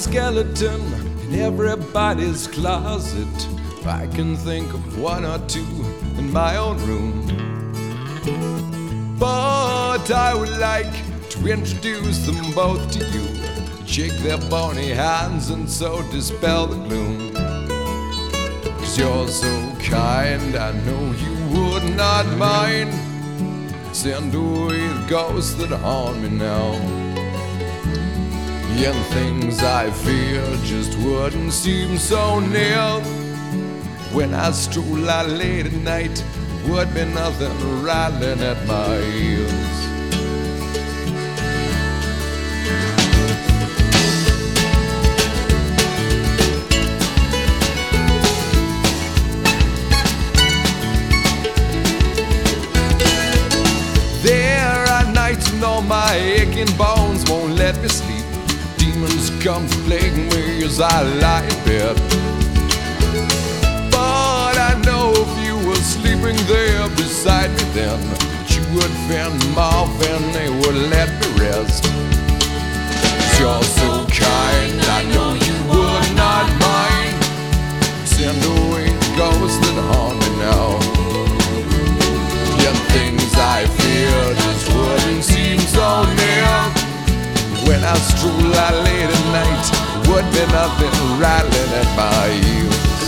skeleton in everybody's closet. I can think of one or two in my own room. But I would like to introduce them both to you. Shake their bony hands and so dispel the gloom. Cause you're so kind, I know you would not mind. Send away the ghosts that haunt me now. And things I fear just wouldn't seem so near. When I stroll out late at night, would be nothing rattling at my heels. There are nights when all my aching bones won't let me sleep. Demons plague me as I lie in bed. But I know if you were sleeping there beside me then, that you would fend them off and they would let me I stroll out late at night, would be nothing rattling at my heels.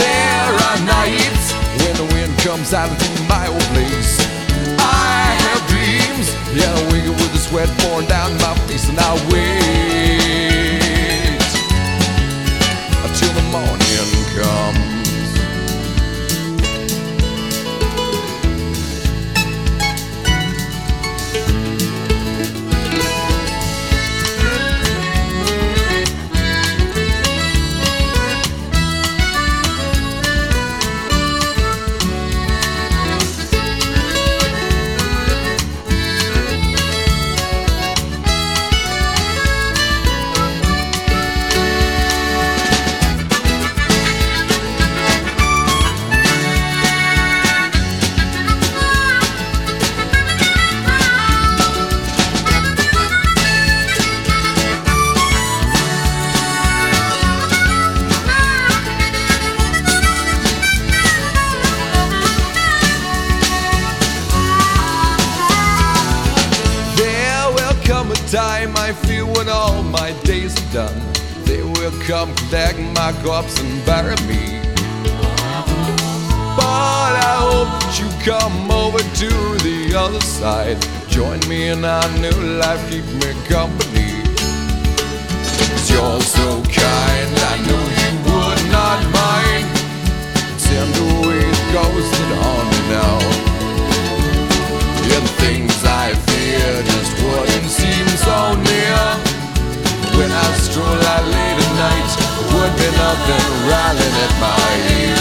There are nights when the wind comes out of my old place. I have dreams, yeah, I up with the sweat pouring down time I feel when all my days are done. They will come collect my corpse and bury me. But I hope that you come over to the other side. Join me in our new life, keep me company. Cause you're so kind, I know been rattling at my ears.